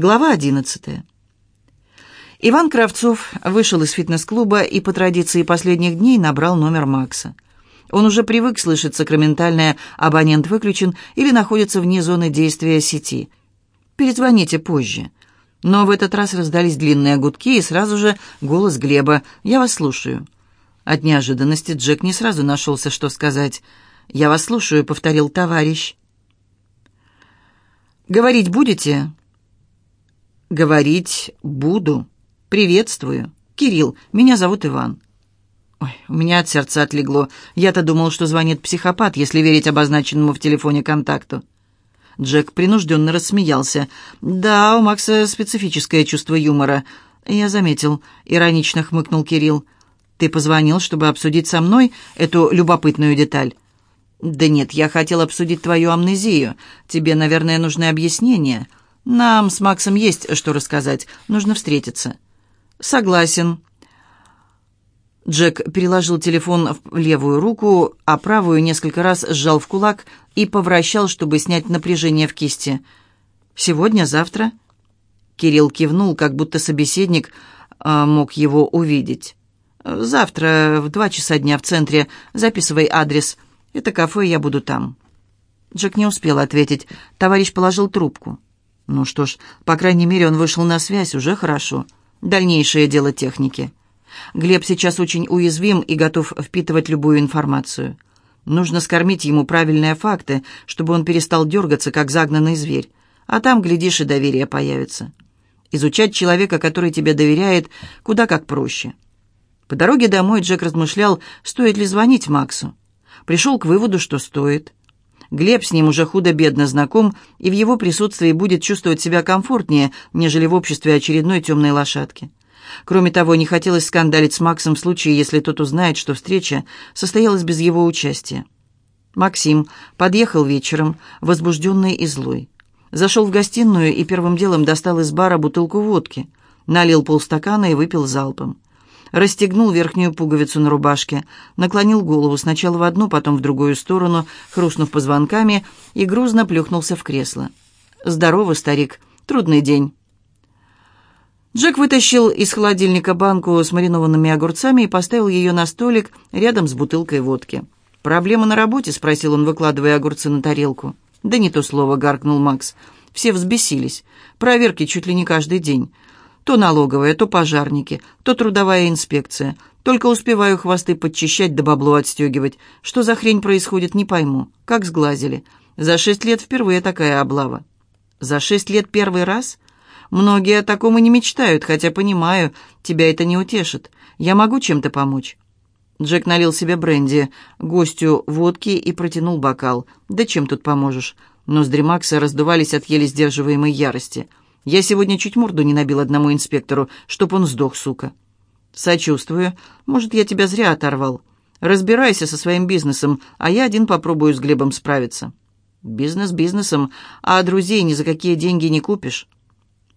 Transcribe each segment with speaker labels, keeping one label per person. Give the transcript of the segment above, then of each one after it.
Speaker 1: Глава одиннадцатая. Иван Кравцов вышел из фитнес-клуба и по традиции последних дней набрал номер Макса. Он уже привык слышать сакраментальное «абонент выключен» или находится вне зоны действия сети. «Перезвоните позже». Но в этот раз раздались длинные гудки и сразу же голос Глеба «Я вас слушаю». От неожиданности Джек не сразу нашелся, что сказать. «Я вас слушаю», — повторил товарищ. «Говорить будете?» «Говорить буду. Приветствую. Кирилл, меня зовут Иван». Ой, у меня от сердца отлегло. Я-то думал, что звонит психопат, если верить обозначенному в телефоне контакту. Джек принужденно рассмеялся. «Да, у Макса специфическое чувство юмора». «Я заметил», — иронично хмыкнул Кирилл. «Ты позвонил, чтобы обсудить со мной эту любопытную деталь?» «Да нет, я хотел обсудить твою амнезию. Тебе, наверное, нужны объяснения. Нам с Максом есть что рассказать. Нужно встретиться». «Согласен». Джек переложил телефон в левую руку, а правую несколько раз сжал в кулак и повращал, чтобы снять напряжение в кисти. «Сегодня, завтра?» Кирилл кивнул, как будто собеседник э, мог его увидеть. «Завтра в два часа дня в центре. Записывай адрес. Это кафе, я буду там». Джек не успел ответить. Товарищ положил трубку. Ну что ж, по крайней мере, он вышел на связь, уже хорошо. Дальнейшее дело техники. Глеб сейчас очень уязвим и готов впитывать любую информацию. Нужно скормить ему правильные факты, чтобы он перестал дергаться, как загнанный зверь. А там, глядишь, и доверие появится. Изучать человека, который тебе доверяет, куда как проще. По дороге домой Джек размышлял, стоит ли звонить Максу. Пришел к выводу, что стоит. Глеб с ним уже худо-бедно знаком, и в его присутствии будет чувствовать себя комфортнее, нежели в обществе очередной темной лошадки. Кроме того, не хотелось скандалить с Максом в случае, если тот узнает, что встреча состоялась без его участия. Максим подъехал вечером, возбужденный и злой. Зашел в гостиную и первым делом достал из бара бутылку водки, налил полстакана и выпил залпом расстегнул верхнюю пуговицу на рубашке, наклонил голову сначала в одну, потом в другую сторону, хрустнув позвонками, и грузно плюхнулся в кресло. «Здорово, старик. Трудный день». Джек вытащил из холодильника банку с маринованными огурцами и поставил ее на столик рядом с бутылкой водки. «Проблема на работе?» — спросил он, выкладывая огурцы на тарелку. «Да не то слово», — гаркнул Макс. «Все взбесились. Проверки чуть ли не каждый день. То налоговая, то пожарники, то трудовая инспекция. Только успеваю хвосты подчищать да бабло отстегивать. Что за хрень происходит, не пойму. Как сглазили. За шесть лет впервые такая облава. За шесть лет первый раз? Многие о таком и не мечтают, хотя понимаю, тебя это не утешит. Я могу чем-то помочь?» Джек налил себе бренди, гостю водки и протянул бокал. «Да чем тут поможешь?» Ноздри Макса раздувались от еле сдерживаемой ярости – я сегодня чуть морду не набил одному инспектору, чтоб он сдох, сука. Сочувствую. Может, я тебя зря оторвал. Разбирайся со своим бизнесом, а я один попробую с Глебом справиться. Бизнес бизнесом, а друзей ни за какие деньги не купишь.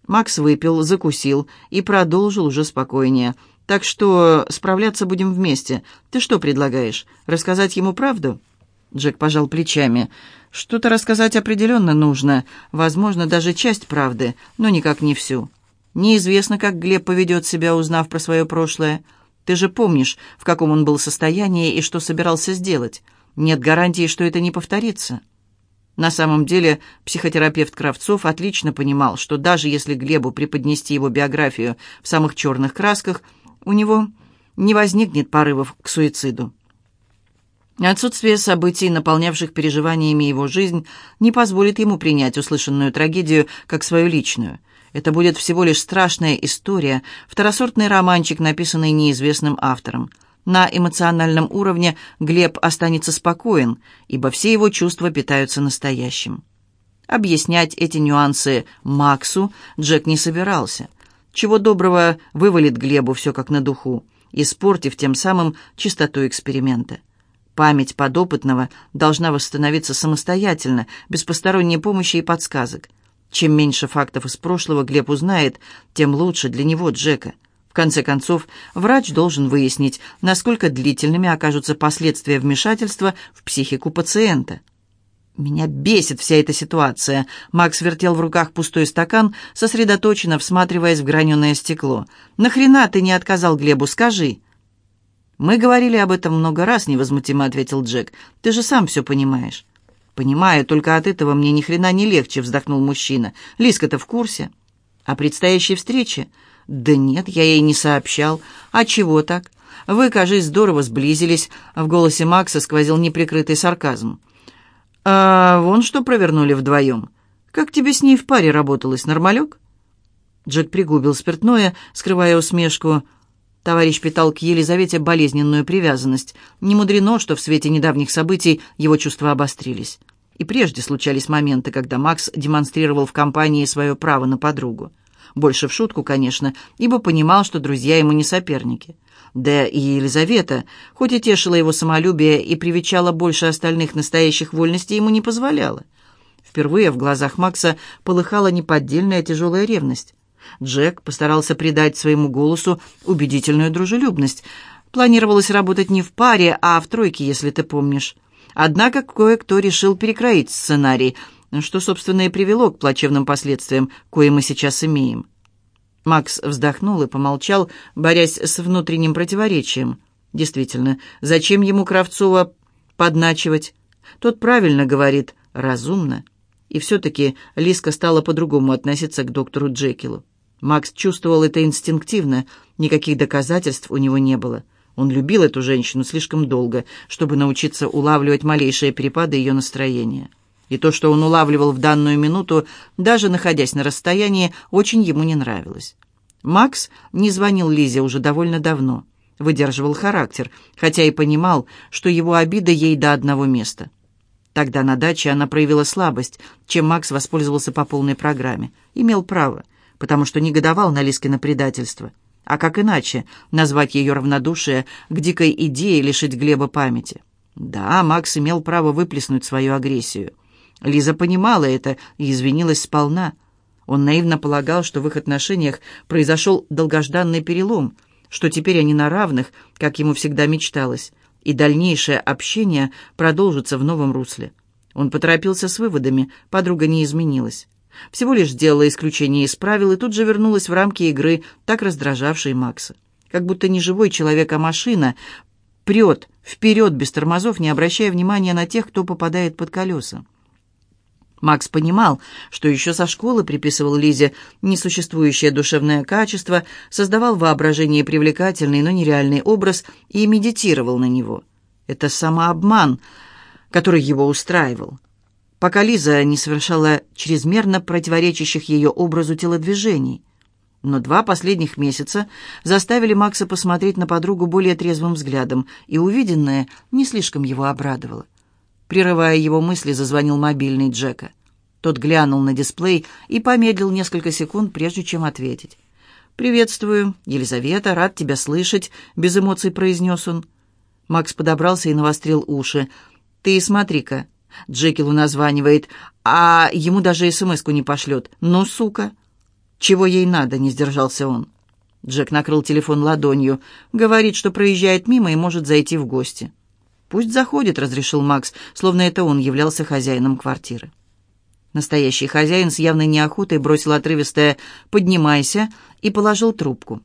Speaker 1: Макс выпил, закусил и продолжил уже спокойнее. «Так что справляться будем вместе. Ты что предлагаешь? Рассказать ему правду?» Джек пожал плечами. Что-то рассказать определенно нужно, возможно, даже часть правды, но никак не всю. Неизвестно, как Глеб поведет себя, узнав про свое прошлое. Ты же помнишь, в каком он был состоянии и что собирался сделать. Нет гарантии, что это не повторится. На самом деле, психотерапевт Кравцов отлично понимал, что даже если Глебу преподнести его биографию в самых черных красках, у него не возникнет порывов к суициду. Отсутствие событий, наполнявших переживаниями его жизнь, не позволит ему принять услышанную трагедию как свою личную. Это будет всего лишь страшная история, второсортный романчик, написанный неизвестным автором. На эмоциональном уровне Глеб останется спокоен, ибо все его чувства питаются настоящим. Объяснять эти нюансы Максу Джек не собирался. Чего доброго вывалит Глебу все как на духу, испортив тем самым чистоту эксперимента. Память подопытного должна восстановиться самостоятельно, без посторонней помощи и подсказок. Чем меньше фактов из прошлого Глеб узнает, тем лучше для него, Джека. В конце концов, врач должен выяснить, насколько длительными окажутся последствия вмешательства в психику пациента. Меня бесит вся эта ситуация. Макс вертел в руках пустой стакан, сосредоточенно всматриваясь в граненое стекло. «Нахрена ты не отказал Глебу, скажи?» «Мы говорили об этом много раз», — невозмутимо ответил Джек. «Ты же сам все понимаешь». «Понимаю, только от этого мне ни хрена не легче», — вздохнул мужчина. «Лиска-то в курсе?» «О предстоящей встрече?» «Да нет, я ей не сообщал. А чего так? Вы, кажись, здорово сблизились». В голосе Макса сквозил неприкрытый сарказм. «А вон что провернули вдвоем. Как тебе с ней в паре работалось, нормалек?» Джек пригубил спиртное, скрывая усмешку. Товарищ питал к Елизавете болезненную привязанность. Не мудрено, что в свете недавних событий его чувства обострились. И прежде случались моменты, когда Макс демонстрировал в компании свое право на подругу. Больше в шутку, конечно, ибо понимал, что друзья ему не соперники. Да и Елизавета, хоть и тешила его самолюбие и привечала больше остальных настоящих вольностей, ему не позволяла. Впервые в глазах Макса полыхала неподдельная тяжелая ревность. Джек постарался придать своему голосу убедительную дружелюбность. Планировалось работать не в паре, а в тройке, если ты помнишь. Однако кое-кто решил перекроить сценарий, что, собственно, и привело к плачевным последствиям, кое мы сейчас имеем. Макс вздохнул и помолчал, борясь с внутренним противоречием. Действительно, зачем ему Кравцова подначивать? Тот правильно говорит, разумно. И все-таки Лиска стала по-другому относиться к доктору Джекилу. Макс чувствовал это инстинктивно, никаких доказательств у него не было. Он любил эту женщину слишком долго, чтобы научиться улавливать малейшие перепады ее настроения. И то, что он улавливал в данную минуту, даже находясь на расстоянии, очень ему не нравилось. Макс не звонил Лизе уже довольно давно, выдерживал характер, хотя и понимал, что его обида ей до одного места. Тогда на даче она проявила слабость, чем Макс воспользовался по полной программе. Имел право, потому что негодовал на Лискино предательство. А как иначе назвать ее равнодушие к дикой идее лишить Глеба памяти? Да, Макс имел право выплеснуть свою агрессию. Лиза понимала это и извинилась сполна. Он наивно полагал, что в их отношениях произошел долгожданный перелом, что теперь они на равных, как ему всегда мечталось, и дальнейшее общение продолжится в новом русле. Он поторопился с выводами, подруга не изменилась. Всего лишь сделала исключение из правил и тут же вернулась в рамки игры, так раздражавшей Макса. Как будто не живой человек, а машина, прет вперед без тормозов, не обращая внимания на тех, кто попадает под колеса. Макс понимал, что еще со школы приписывал Лизе несуществующее душевное качество, создавал воображение привлекательный, но нереальный образ и медитировал на него. Это самообман, который его устраивал. Пока Лиза не совершала чрезмерно противоречащих ее образу телодвижений. Но два последних месяца заставили Макса посмотреть на подругу более трезвым взглядом, и увиденное не слишком его обрадовало. Прерывая его мысли, зазвонил мобильный Джека. Тот глянул на дисплей и помедлил несколько секунд, прежде чем ответить. «Приветствую, Елизавета, рад тебя слышать», — без эмоций произнес он. Макс подобрался и навострил уши. «Ты смотри-ка, Джекилу названивает, а ему даже смс-ку не пошлет. Ну, сука!» «Чего ей надо?» — не сдержался он. Джек накрыл телефон ладонью. Говорит, что проезжает мимо и может зайти в гости. «Пусть заходит», — разрешил Макс, словно это он являлся хозяином квартиры. Настоящий хозяин с явной неохотой бросил отрывистое «поднимайся» и положил трубку.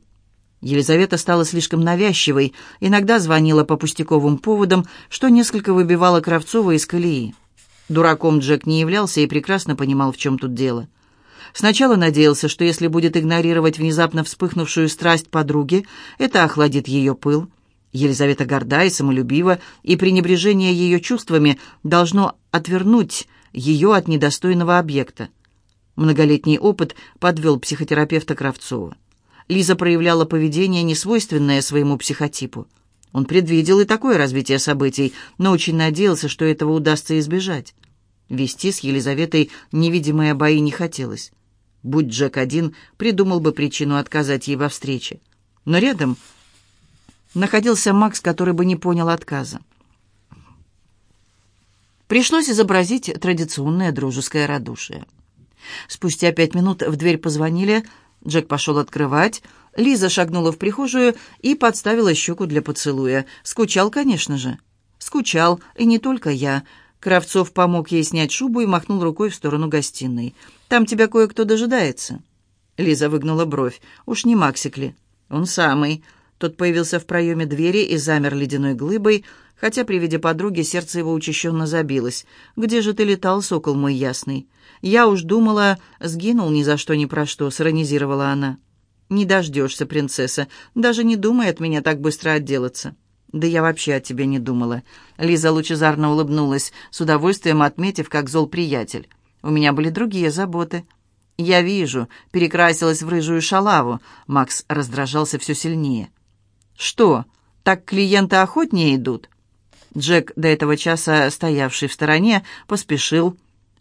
Speaker 1: Елизавета стала слишком навязчивой, иногда звонила по пустяковым поводам, что несколько выбивало Кравцова из колеи. Дураком Джек не являлся и прекрасно понимал, в чем тут дело. Сначала надеялся, что если будет игнорировать внезапно вспыхнувшую страсть подруги, это охладит ее пыл, Елизавета горда и самолюбива, и пренебрежение ее чувствами должно отвернуть ее от недостойного объекта. Многолетний опыт подвел психотерапевта Кравцова. Лиза проявляла поведение, несвойственное своему психотипу. Он предвидел и такое развитие событий, но очень надеялся, что этого удастся избежать. Вести с Елизаветой невидимые бои не хотелось. Будь Джек один, придумал бы причину отказать ей во встрече. Но рядом находился Макс, который бы не понял отказа. Пришлось изобразить традиционное дружеское радушие. Спустя пять минут в дверь позвонили, Джек пошел открывать, Лиза шагнула в прихожую и подставила щеку для поцелуя. Скучал, конечно же. Скучал, и не только я. Кравцов помог ей снять шубу и махнул рукой в сторону гостиной. «Там тебя кое-кто дожидается». Лиза выгнула бровь. «Уж не Максик ли?» «Он самый». Тот появился в проеме двери и замер ледяной глыбой, хотя при виде подруги сердце его учащенно забилось. «Где же ты летал, сокол мой ясный?» «Я уж думала, сгинул ни за что ни про что», — сиронизировала она. «Не дождешься, принцесса. Даже не думай от меня так быстро отделаться». «Да я вообще о тебе не думала». Лиза лучезарно улыбнулась, с удовольствием отметив, как зол приятель. «У меня были другие заботы». «Я вижу», — перекрасилась в рыжую шалаву. Макс раздражался все сильнее. «Что, так клиенты охотнее идут?» Джек, до этого часа стоявший в стороне, поспешил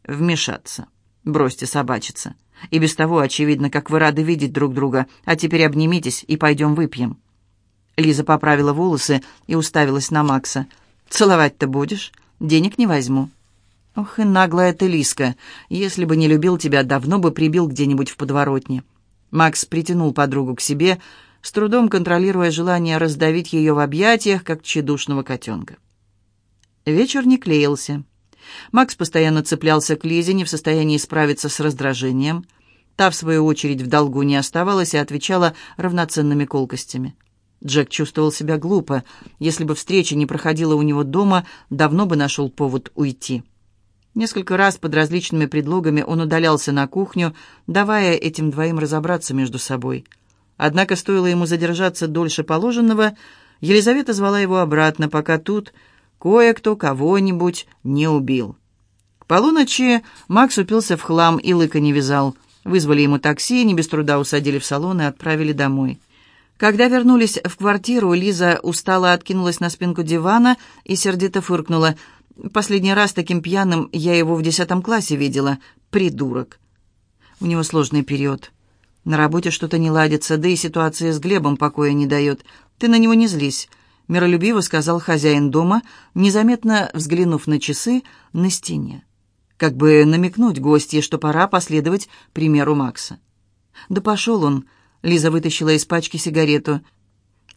Speaker 1: вмешаться. «Бросьте собачиться. И без того очевидно, как вы рады видеть друг друга. А теперь обнимитесь и пойдем выпьем». Лиза поправила волосы и уставилась на Макса. «Целовать-то будешь? Денег не возьму». «Ох и наглая ты, Лиска. Если бы не любил тебя, давно бы прибил где-нибудь в подворотне». Макс притянул подругу к себе, с трудом контролируя желание раздавить ее в объятиях, как тщедушного котенка. Вечер не клеился. Макс постоянно цеплялся к Лизе, не в состоянии справиться с раздражением. Та, в свою очередь, в долгу не оставалась и отвечала равноценными колкостями. Джек чувствовал себя глупо. Если бы встреча не проходила у него дома, давно бы нашел повод уйти. Несколько раз под различными предлогами он удалялся на кухню, давая этим двоим разобраться между собой. Однако стоило ему задержаться дольше положенного, Елизавета звала его обратно, пока тут кое-кто кого-нибудь не убил. К полуночи Макс упился в хлам и лыка не вязал. Вызвали ему такси, не без труда усадили в салон и отправили домой. Когда вернулись в квартиру, Лиза устало откинулась на спинку дивана и сердито фыркнула. «Последний раз таким пьяным я его в десятом классе видела. Придурок!» У него сложный период. На работе что-то не ладится, да и ситуация с Глебом покоя не дает. Ты на него не злись миролюбиво сказал хозяин дома, незаметно взглянув на часы на стене. Как бы намекнуть гостье, что пора последовать примеру Макса. «Да пошел он!» — Лиза вытащила из пачки сигарету.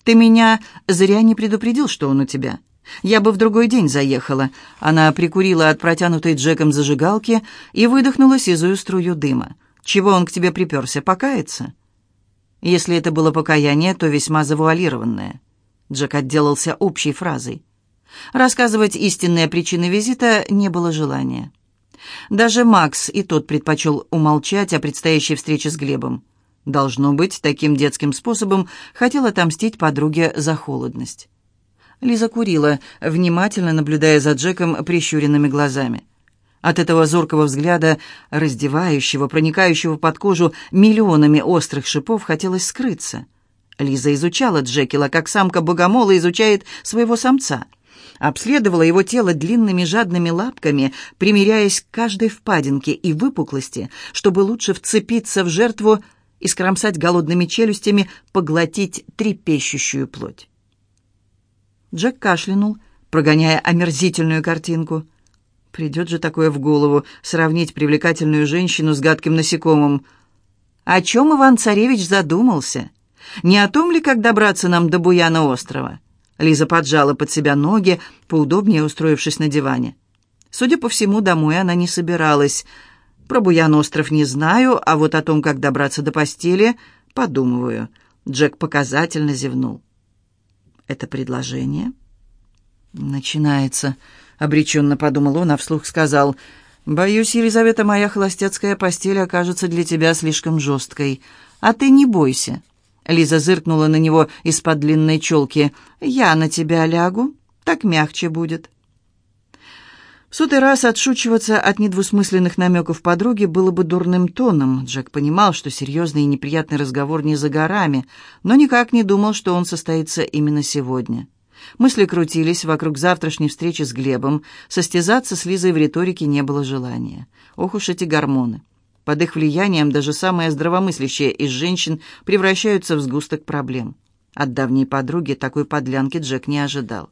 Speaker 1: «Ты меня зря не предупредил, что он у тебя. Я бы в другой день заехала». Она прикурила от протянутой Джеком зажигалки и выдохнула сизую струю дыма. «Чего он к тебе приперся? Покаяться?» Если это было покаяние, то весьма завуалированное. Джек отделался общей фразой. Рассказывать истинные причины визита не было желания. Даже Макс и тот предпочел умолчать о предстоящей встрече с Глебом. Должно быть, таким детским способом хотел отомстить подруге за холодность. Лиза курила, внимательно наблюдая за Джеком прищуренными глазами. От этого зоркого взгляда, раздевающего, проникающего под кожу миллионами острых шипов, хотелось скрыться — Лиза изучала Джекила, как самка богомола изучает своего самца. Обследовала его тело длинными жадными лапками, примеряясь к каждой впадинке и выпуклости, чтобы лучше вцепиться в жертву и скромсать голодными челюстями, поглотить трепещущую плоть. Джек кашлянул, прогоняя омерзительную картинку. Придет же такое в голову, сравнить привлекательную женщину с гадким насекомым. О чем Иван-царевич задумался? Не о том ли, как добраться нам до Буяна острова? Лиза поджала под себя ноги, поудобнее устроившись на диване. Судя по всему, домой она не собиралась. Про Буян остров не знаю, а вот о том, как добраться до постели, подумываю. Джек показательно зевнул. «Это предложение?» «Начинается», — обреченно подумал он, а вслух сказал. «Боюсь, Елизавета, моя холостяцкая постель окажется для тебя слишком жесткой. А ты не бойся. Лиза зыркнула на него из-под длинной челки. «Я на тебя лягу, так мягче будет». Сотый раз отшучиваться от недвусмысленных намеков подруги было бы дурным тоном. Джек понимал, что серьезный и неприятный разговор не за горами, но никак не думал, что он состоится именно сегодня. Мысли крутились вокруг завтрашней встречи с Глебом. Состязаться с Лизой в риторике не было желания. Ох уж эти гормоны. Под их влиянием даже самые здравомыслящие из женщин превращаются в сгусток проблем. От давней подруги такой подлянки Джек не ожидал.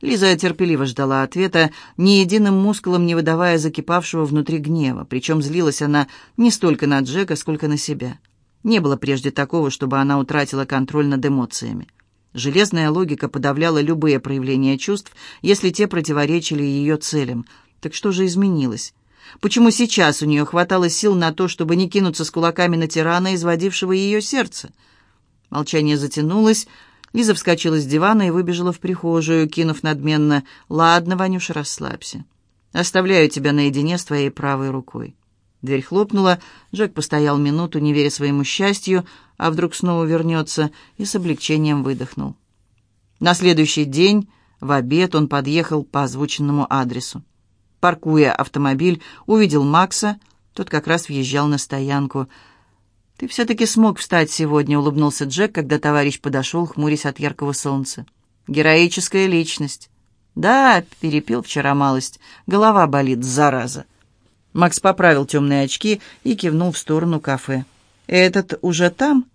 Speaker 1: Лиза терпеливо ждала ответа, ни единым мускулом не выдавая закипавшего внутри гнева, причем злилась она не столько на Джека, сколько на себя. Не было прежде такого, чтобы она утратила контроль над эмоциями. Железная логика подавляла любые проявления чувств, если те противоречили ее целям. Так что же изменилось? Почему сейчас у нее хватало сил на то, чтобы не кинуться с кулаками на тирана, изводившего ее сердце? Молчание затянулось. Лиза вскочила с дивана и выбежала в прихожую, кинув надменно «Ладно, Ванюша, расслабься. Оставляю тебя наедине с твоей правой рукой». Дверь хлопнула, Джек постоял минуту, не веря своему счастью, а вдруг снова вернется, и с облегчением выдохнул. На следующий день, в обед, он подъехал по озвученному адресу. Паркуя автомобиль, увидел Макса, тот как раз въезжал на стоянку. «Ты все-таки смог встать сегодня», — улыбнулся Джек, когда товарищ подошел, хмурясь от яркого солнца. «Героическая личность». «Да, перепил вчера малость. Голова болит, зараза». Макс поправил темные очки и кивнул в сторону кафе. «Этот уже там?»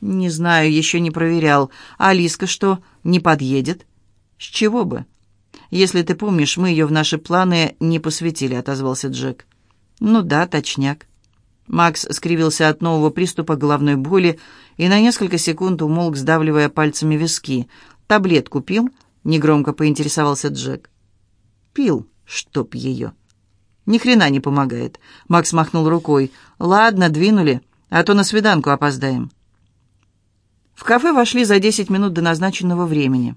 Speaker 1: «Не знаю, еще не проверял. А Алиска что, не подъедет?» «С чего бы?» «Если ты помнишь, мы ее в наши планы не посвятили», — отозвался Джек. «Ну да, точняк». Макс скривился от нового приступа головной боли и на несколько секунд умолк, сдавливая пальцами виски. «Таблетку пил?» — негромко поинтересовался Джек. «Пил, чтоб ее». «Ни хрена не помогает», — Макс махнул рукой. «Ладно, двинули, а то на свиданку опоздаем». В кафе вошли за десять минут до назначенного времени.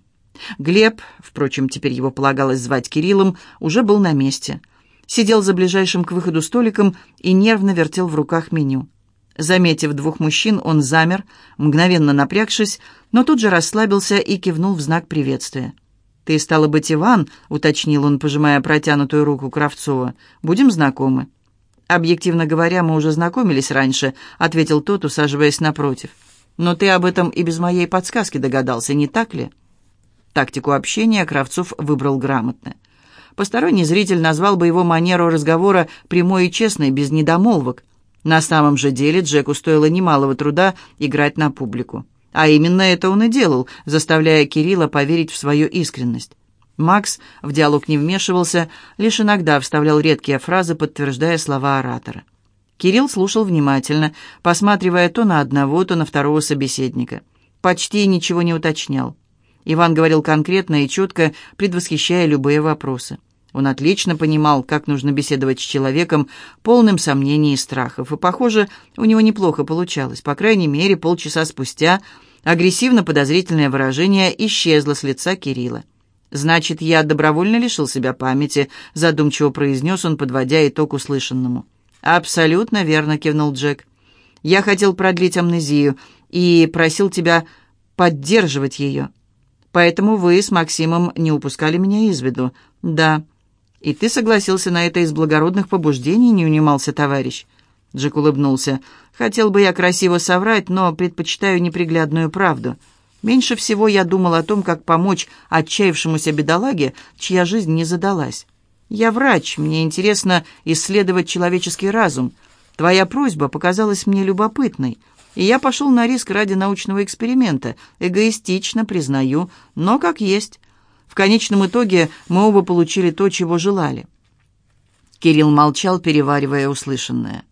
Speaker 1: Глеб, впрочем, теперь его полагалось звать Кириллом, уже был на месте. Сидел за ближайшим к выходу столиком и нервно вертел в руках меню. Заметив двух мужчин, он замер, мгновенно напрягшись, но тут же расслабился и кивнул в знак приветствия. «Ты, стало быть, Иван?» — уточнил он, пожимая протянутую руку Кравцова. «Будем знакомы?» «Объективно говоря, мы уже знакомились раньше», — ответил тот, усаживаясь напротив. «Но ты об этом и без моей подсказки догадался, не так ли?» Тактику общения Кравцов выбрал грамотно. Посторонний зритель назвал бы его манеру разговора прямой и честной, без недомолвок. На самом же деле Джеку стоило немалого труда играть на публику. А именно это он и делал, заставляя Кирилла поверить в свою искренность. Макс в диалог не вмешивался, лишь иногда вставлял редкие фразы, подтверждая слова оратора. Кирилл слушал внимательно, посматривая то на одного, то на второго собеседника. Почти ничего не уточнял. Иван говорил конкретно и четко, предвосхищая любые вопросы. Он отлично понимал, как нужно беседовать с человеком, полным сомнений и страхов, и, похоже, у него неплохо получалось. По крайней мере, полчаса спустя агрессивно-подозрительное выражение исчезло с лица Кирилла. «Значит, я добровольно лишил себя памяти», — задумчиво произнес он, подводя итог услышанному. «Абсолютно верно», — кивнул Джек. «Я хотел продлить амнезию и просил тебя поддерживать ее». Поэтому вы с Максимом не упускали меня из виду. Да. И ты согласился на это из благородных побуждений, не унимался товарищ. Джек улыбнулся. Хотел бы я красиво соврать, но предпочитаю неприглядную правду. Меньше всего я думал о том, как помочь отчаявшемуся бедолаге, чья жизнь не задалась. Я врач, мне интересно исследовать человеческий разум. Твоя просьба показалась мне любопытной — и я пошел на риск ради научного эксперимента. Эгоистично, признаю, но как есть. В конечном итоге мы оба получили то, чего желали. Кирилл молчал, переваривая услышанное.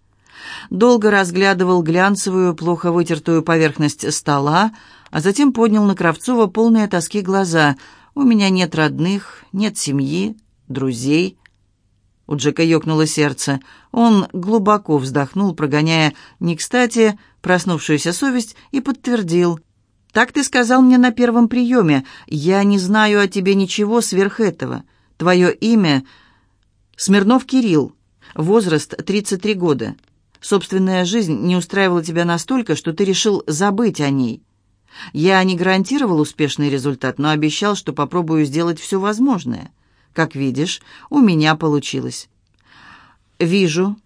Speaker 1: Долго разглядывал глянцевую, плохо вытертую поверхность стола, а затем поднял на Кравцова полные тоски глаза. «У меня нет родных, нет семьи, друзей». У Джека ёкнуло сердце. Он глубоко вздохнул, прогоняя не кстати проснувшуюся совесть, и подтвердил. «Так ты сказал мне на первом приеме. Я не знаю о тебе ничего сверх этого. Твое имя — Смирнов Кирилл. Возраст 33 года. Собственная жизнь не устраивала тебя настолько, что ты решил забыть о ней. Я не гарантировал успешный результат, но обещал, что попробую сделать все возможное. Как видишь, у меня получилось». «Вижу»,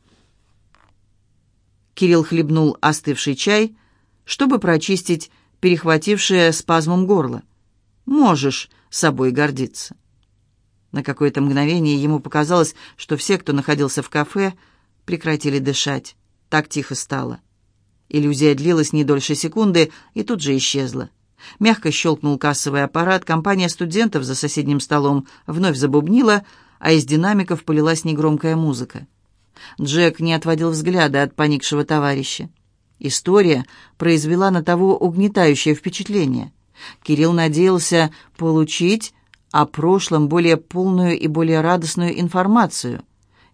Speaker 1: Кирилл хлебнул остывший чай, чтобы прочистить перехватившее спазмом горло. «Можешь собой гордиться». На какое-то мгновение ему показалось, что все, кто находился в кафе, прекратили дышать. Так тихо стало. Иллюзия длилась не дольше секунды и тут же исчезла. Мягко щелкнул кассовый аппарат, компания студентов за соседним столом вновь забубнила, а из динамиков полилась негромкая музыка. Джек не отводил взгляда от поникшего товарища. История произвела на того угнетающее впечатление. Кирилл надеялся получить о прошлом более полную и более радостную информацию.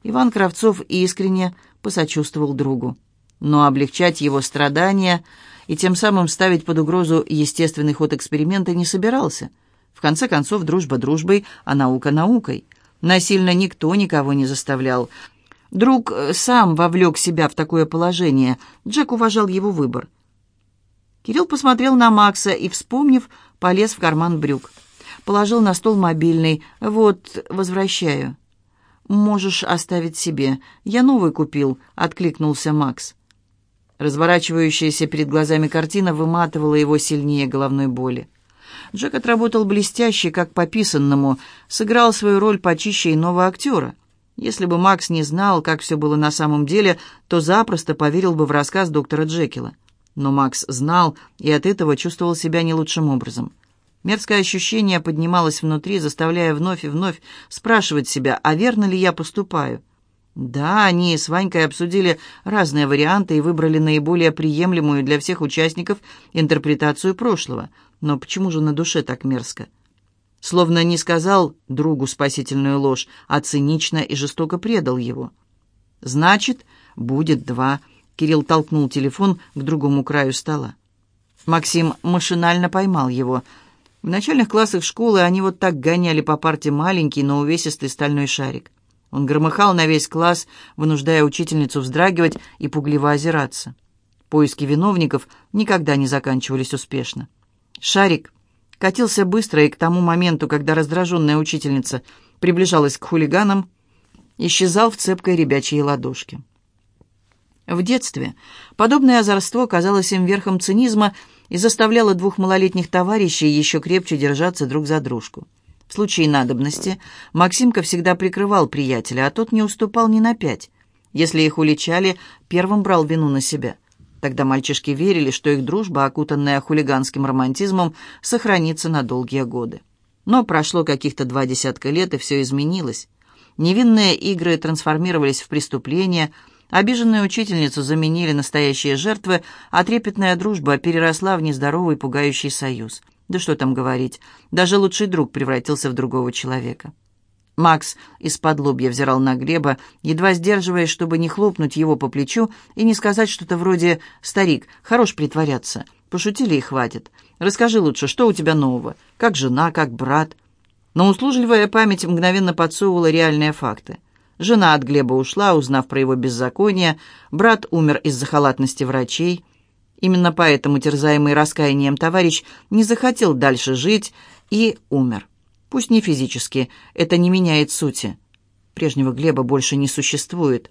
Speaker 1: Иван Кравцов искренне посочувствовал другу. Но облегчать его страдания и тем самым ставить под угрозу естественный ход эксперимента не собирался. В конце концов, дружба дружбой, а наука наукой. Насильно никто никого не заставлял. Друг сам вовлек себя в такое положение. Джек уважал его выбор. Кирилл посмотрел на Макса и, вспомнив, полез в карман брюк. Положил на стол мобильный. «Вот, возвращаю». «Можешь оставить себе. Я новый купил», — откликнулся Макс. Разворачивающаяся перед глазами картина выматывала его сильнее головной боли. Джек отработал блестяще, как по писанному, сыграл свою роль почище иного актера. Если бы Макс не знал, как все было на самом деле, то запросто поверил бы в рассказ доктора Джекила. Но Макс знал и от этого чувствовал себя не лучшим образом. Мерзкое ощущение поднималось внутри, заставляя вновь и вновь спрашивать себя, а верно ли я поступаю. Да, они с Ванькой обсудили разные варианты и выбрали наиболее приемлемую для всех участников интерпретацию прошлого. Но почему же на душе так мерзко? Словно не сказал другу спасительную ложь, а цинично и жестоко предал его. «Значит, будет два», — Кирилл толкнул телефон к другому краю стола. Максим машинально поймал его — в начальных классах школы они вот так гоняли по парте маленький, но увесистый стальной шарик. Он громыхал на весь класс, вынуждая учительницу вздрагивать и пугливо озираться. Поиски виновников никогда не заканчивались успешно. Шарик катился быстро, и к тому моменту, когда раздраженная учительница приближалась к хулиганам, исчезал в цепкой ребячьей ладошке. В детстве подобное озорство казалось им верхом цинизма и заставляло двух малолетних товарищей еще крепче держаться друг за дружку. В случае надобности Максимка всегда прикрывал приятеля, а тот не уступал ни на пять. Если их уличали, первым брал вину на себя. Тогда мальчишки верили, что их дружба, окутанная хулиганским романтизмом, сохранится на долгие годы. Но прошло каких-то два десятка лет, и все изменилось. Невинные игры трансформировались в преступления – Обиженную учительницу заменили настоящие жертвы, а трепетная дружба переросла в нездоровый пугающий союз. Да что там говорить, даже лучший друг превратился в другого человека. Макс из-под лобья взирал на Глеба, едва сдерживаясь, чтобы не хлопнуть его по плечу и не сказать что-то вроде «Старик, хорош притворяться, пошутили и хватит. Расскажи лучше, что у тебя нового? Как жена, как брат?» Но услужливая память мгновенно подсовывала реальные факты. Жена от Глеба ушла, узнав про его беззаконие. Брат умер из-за халатности врачей. Именно поэтому терзаемый раскаянием товарищ не захотел дальше жить и умер. Пусть не физически, это не меняет сути. Прежнего Глеба больше не существует.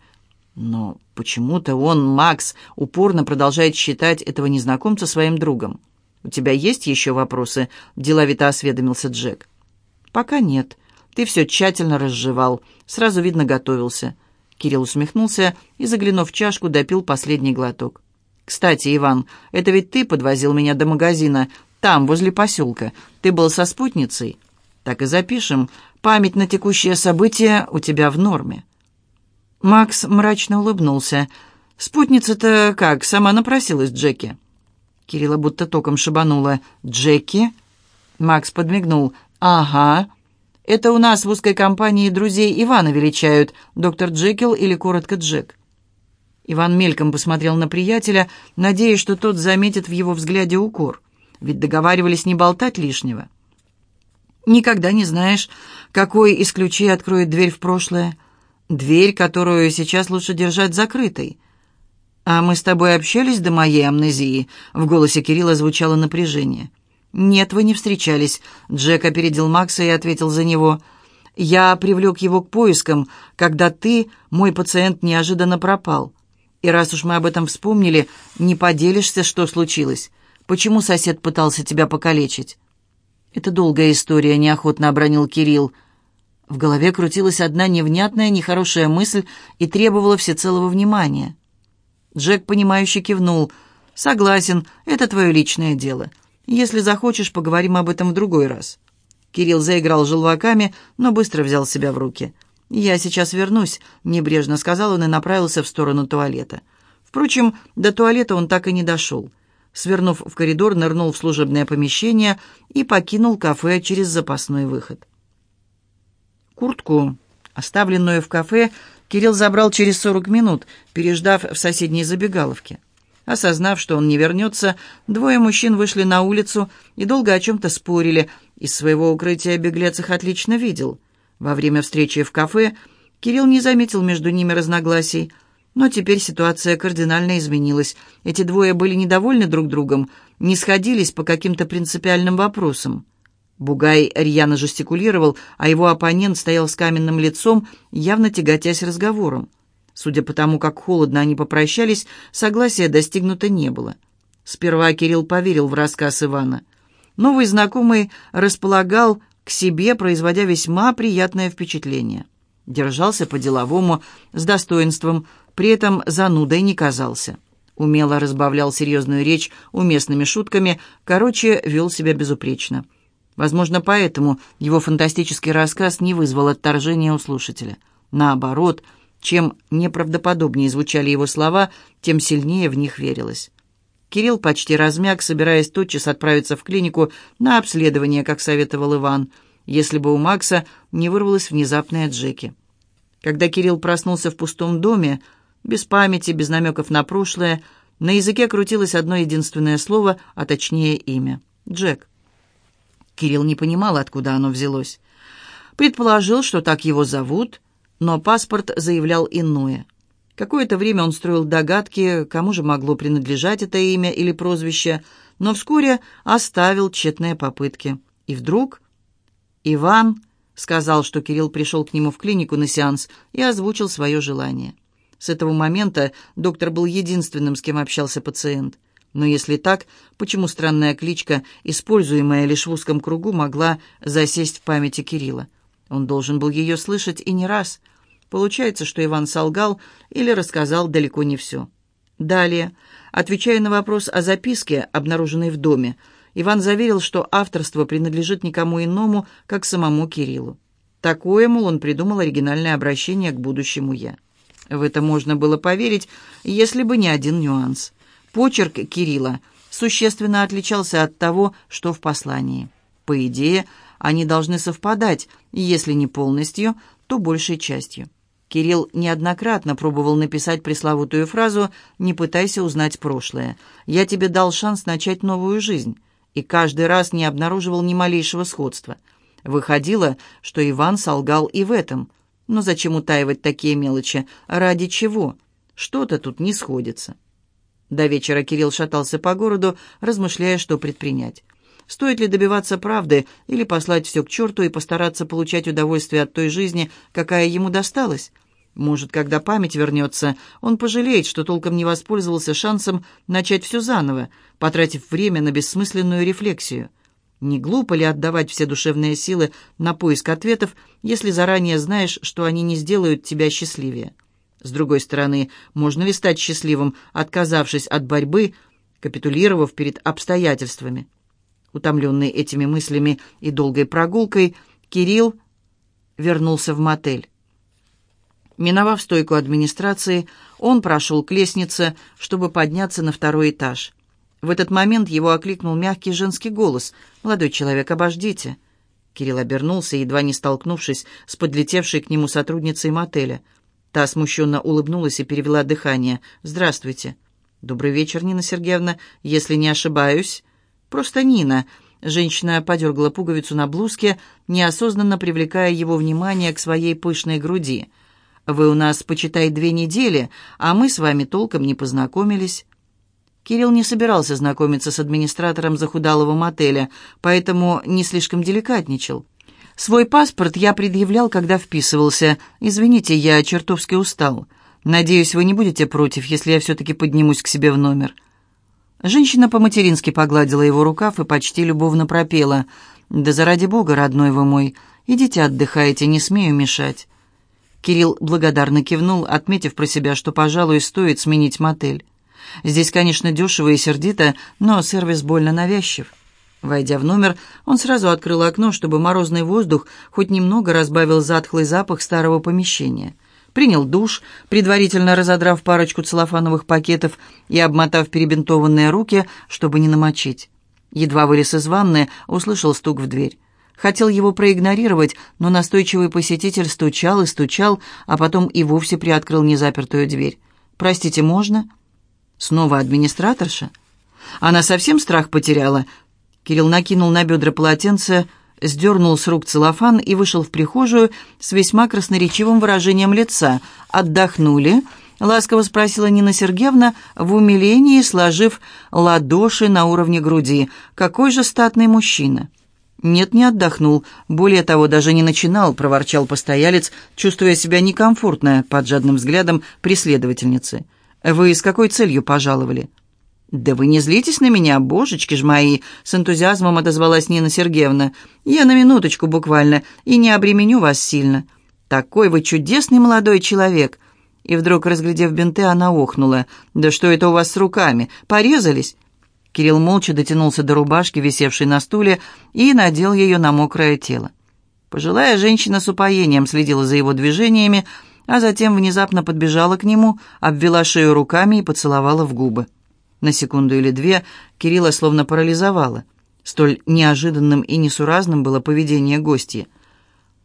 Speaker 1: Но почему-то он, Макс, упорно продолжает считать этого незнакомца своим другом. «У тебя есть еще вопросы?» – деловито осведомился Джек. «Пока нет. Ты все тщательно разжевал. Сразу видно, готовился». Кирилл усмехнулся и, заглянув в чашку, допил последний глоток. «Кстати, Иван, это ведь ты подвозил меня до магазина, там, возле поселка. Ты был со спутницей?» «Так и запишем. Память на текущее событие у тебя в норме». Макс мрачно улыбнулся. «Спутница-то как, сама напросилась Джеки?» Кирилла будто током шибанула. «Джеки?» Макс подмигнул. «Ага». Это у нас в узкой компании друзей Ивана величают, доктор Джекил или коротко Джек». Иван мельком посмотрел на приятеля, надеясь, что тот заметит в его взгляде укор. Ведь договаривались не болтать лишнего. Никогда не знаешь, какой из ключей откроет дверь в прошлое. Дверь, которую сейчас лучше держать закрытой. «А мы с тобой общались до моей амнезии?» В голосе Кирилла звучало напряжение. «Нет, вы не встречались». Джек опередил Макса и ответил за него. «Я привлек его к поискам, когда ты, мой пациент, неожиданно пропал. И раз уж мы об этом вспомнили, не поделишься, что случилось? Почему сосед пытался тебя покалечить?» «Это долгая история», — неохотно обронил Кирилл. В голове крутилась одна невнятная, нехорошая мысль и требовала всецелого внимания. Джек, понимающе кивнул. «Согласен, это твое личное дело. Если захочешь, поговорим об этом в другой раз». Кирилл заиграл желваками, но быстро взял себя в руки. «Я сейчас вернусь», — небрежно сказал он и направился в сторону туалета. Впрочем, до туалета он так и не дошел. Свернув в коридор, нырнул в служебное помещение и покинул кафе через запасной выход. Куртку, оставленную в кафе, Кирилл забрал через 40 минут, переждав в соседней забегаловке. Осознав, что он не вернется, двое мужчин вышли на улицу и долго о чем-то спорили. Из своего укрытия беглец их отлично видел. Во время встречи в кафе Кирилл не заметил между ними разногласий, но теперь ситуация кардинально изменилась. Эти двое были недовольны друг другом, не сходились по каким-то принципиальным вопросам. Бугай рьяно жестикулировал, а его оппонент стоял с каменным лицом, явно тяготясь разговором. Судя по тому, как холодно они попрощались, согласия достигнуто не было. Сперва Кирилл поверил в рассказ Ивана. Новый знакомый располагал к себе, производя весьма приятное впечатление. Держался по-деловому, с достоинством, при этом занудой не казался. Умело разбавлял серьезную речь уместными шутками, короче, вел себя безупречно. Возможно, поэтому его фантастический рассказ не вызвал отторжения у слушателя. Наоборот, чем неправдоподобнее звучали его слова, тем сильнее в них верилось. Кирилл почти размяк, собираясь тотчас отправиться в клинику на обследование, как советовал Иван, если бы у Макса не вырвалась внезапная Джеки. Когда Кирилл проснулся в пустом доме, без памяти, без намеков на прошлое, на языке крутилось одно единственное слово, а точнее имя — Джек. Кирилл не понимал, откуда оно взялось. Предположил, что так его зовут, но паспорт заявлял иное. Какое-то время он строил догадки, кому же могло принадлежать это имя или прозвище, но вскоре оставил тщетные попытки. И вдруг Иван сказал, что Кирилл пришел к нему в клинику на сеанс и озвучил свое желание. С этого момента доктор был единственным, с кем общался пациент. Но если так, почему странная кличка, используемая лишь в узком кругу, могла засесть в памяти Кирилла? Он должен был ее слышать и не раз. Получается, что Иван солгал или рассказал далеко не все. Далее, отвечая на вопрос о записке, обнаруженной в доме, Иван заверил, что авторство принадлежит никому иному, как самому Кириллу. Такое, мол, он придумал оригинальное обращение к будущему «я». В это можно было поверить, если бы не один нюанс – Почерк Кирилла существенно отличался от того, что в послании. По идее, они должны совпадать, если не полностью, то большей частью. Кирилл неоднократно пробовал написать пресловутую фразу «Не пытайся узнать прошлое. Я тебе дал шанс начать новую жизнь» и каждый раз не обнаруживал ни малейшего сходства. Выходило, что Иван солгал и в этом. Но зачем утаивать такие мелочи? Ради чего? Что-то тут не сходится. До вечера Кирилл шатался по городу, размышляя, что предпринять. Стоит ли добиваться правды или послать все к черту и постараться получать удовольствие от той жизни, какая ему досталась? Может, когда память вернется, он пожалеет, что толком не воспользовался шансом начать все заново, потратив время на бессмысленную рефлексию. Не глупо ли отдавать все душевные силы на поиск ответов, если заранее знаешь, что они не сделают тебя счастливее? С другой стороны, можно ли стать счастливым, отказавшись от борьбы, капитулировав перед обстоятельствами? Утомленный этими мыслями и долгой прогулкой, Кирилл вернулся в мотель. Миновав стойку администрации, он прошел к лестнице, чтобы подняться на второй этаж. В этот момент его окликнул мягкий женский голос. «Молодой человек, обождите». Кирилл обернулся, едва не столкнувшись с подлетевшей к нему сотрудницей мотеля – Та смущенно улыбнулась и перевела дыхание. «Здравствуйте». «Добрый вечер, Нина Сергеевна. Если не ошибаюсь...» «Просто Нина». Женщина подергала пуговицу на блузке, неосознанно привлекая его внимание к своей пышной груди. «Вы у нас, почитай, две недели, а мы с вами толком не познакомились». Кирилл не собирался знакомиться с администратором захудалого мотеля, поэтому не слишком деликатничал. Свой паспорт я предъявлял, когда вписывался. Извините, я чертовски устал. Надеюсь, вы не будете против, если я все-таки поднимусь к себе в номер». Женщина по-матерински погладила его рукав и почти любовно пропела. «Да заради бога, родной вы мой, идите отдыхайте, не смею мешать». Кирилл благодарно кивнул, отметив про себя, что, пожалуй, стоит сменить мотель. Здесь, конечно, дешево и сердито, но сервис больно навязчив. Войдя в номер, он сразу открыл окно, чтобы морозный воздух хоть немного разбавил затхлый запах старого помещения. Принял душ, предварительно разодрав парочку целлофановых пакетов и обмотав перебинтованные руки, чтобы не намочить. Едва вылез из ванны, услышал стук в дверь. Хотел его проигнорировать, но настойчивый посетитель стучал и стучал, а потом и вовсе приоткрыл незапертую дверь. «Простите, можно?» «Снова администраторша?» «Она совсем страх потеряла?» Кирилл накинул на бедра полотенце, сдернул с рук целлофан и вышел в прихожую с весьма красноречивым выражением лица. «Отдохнули?» — ласково спросила Нина Сергеевна, в умилении сложив ладоши на уровне груди. «Какой же статный мужчина!» «Нет, не отдохнул. Более того, даже не начинал», — проворчал постоялец, чувствуя себя некомфортно под жадным взглядом преследовательницы. «Вы с какой целью пожаловали?» «Да вы не злитесь на меня, божечки ж мои!» — с энтузиазмом отозвалась Нина Сергеевна. «Я на минуточку буквально, и не обременю вас сильно. Такой вы чудесный молодой человек!» И вдруг, разглядев бинты, она охнула. «Да что это у вас с руками? Порезались?» Кирилл молча дотянулся до рубашки, висевшей на стуле, и надел ее на мокрое тело. Пожилая женщина с упоением следила за его движениями, а затем внезапно подбежала к нему, обвела шею руками и поцеловала в губы. На секунду или две Кирилла словно парализовала. Столь неожиданным и несуразным было поведение гостья.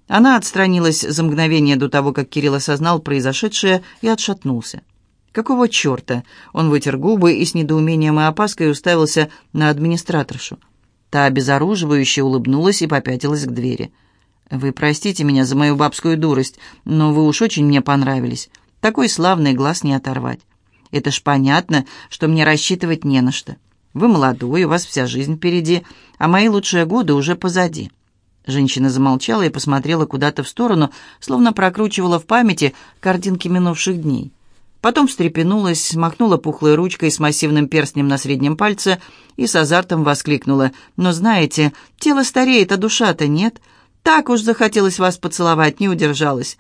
Speaker 1: Она отстранилась за мгновение до того, как Кирилл осознал произошедшее и отшатнулся. «Какого черта?» Он вытер губы и с недоумением и опаской уставился на администраторшу. Та обезоруживающе улыбнулась и попятилась к двери. «Вы простите меня за мою бабскую дурость, но вы уж очень мне понравились. Такой славный глаз не оторвать. Это ж понятно, что мне рассчитывать не на что. Вы молодой, у вас вся жизнь впереди, а мои лучшие годы уже позади». Женщина замолчала и посмотрела куда-то в сторону, словно прокручивала в памяти картинки минувших дней. Потом встрепенулась, махнула пухлой ручкой с массивным перстнем на среднем пальце и с азартом воскликнула. «Но знаете, тело стареет, а душа-то нет. Так уж захотелось вас поцеловать, не удержалась.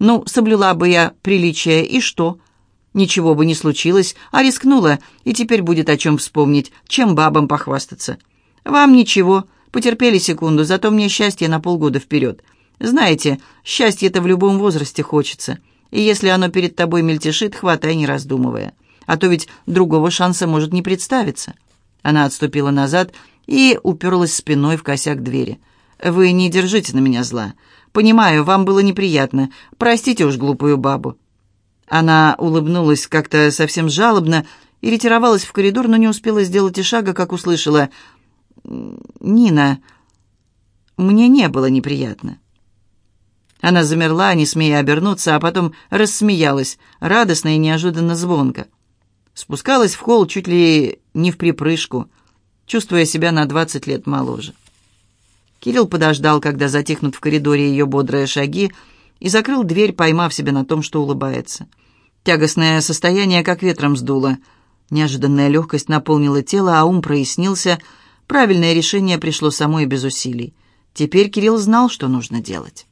Speaker 1: Ну, соблюла бы я приличие, и что? Ничего бы не случилось, а рискнула, и теперь будет о чем вспомнить, чем бабам похвастаться. Вам ничего, потерпели секунду, зато мне счастье на полгода вперед. Знаете, счастье-то в любом возрасте хочется». И если оно перед тобой мельтешит, хватай, не раздумывая. А то ведь другого шанса может не представиться». Она отступила назад и уперлась спиной в косяк двери. «Вы не держите на меня зла. Понимаю, вам было неприятно. Простите уж глупую бабу». Она улыбнулась как-то совсем жалобно и ретировалась в коридор, но не успела сделать и шага, как услышала «Нина, мне не было неприятно». Она замерла, не смея обернуться, а потом рассмеялась, радостно и неожиданно звонко. Спускалась в холл чуть ли не в припрыжку, чувствуя себя на двадцать лет моложе. Кирилл подождал, когда затихнут в коридоре ее бодрые шаги, и закрыл дверь, поймав себя на том, что улыбается. Тягостное состояние как ветром сдуло. Неожиданная легкость наполнила тело, а ум прояснился. Правильное решение пришло само и без усилий. Теперь Кирилл знал, что нужно делать.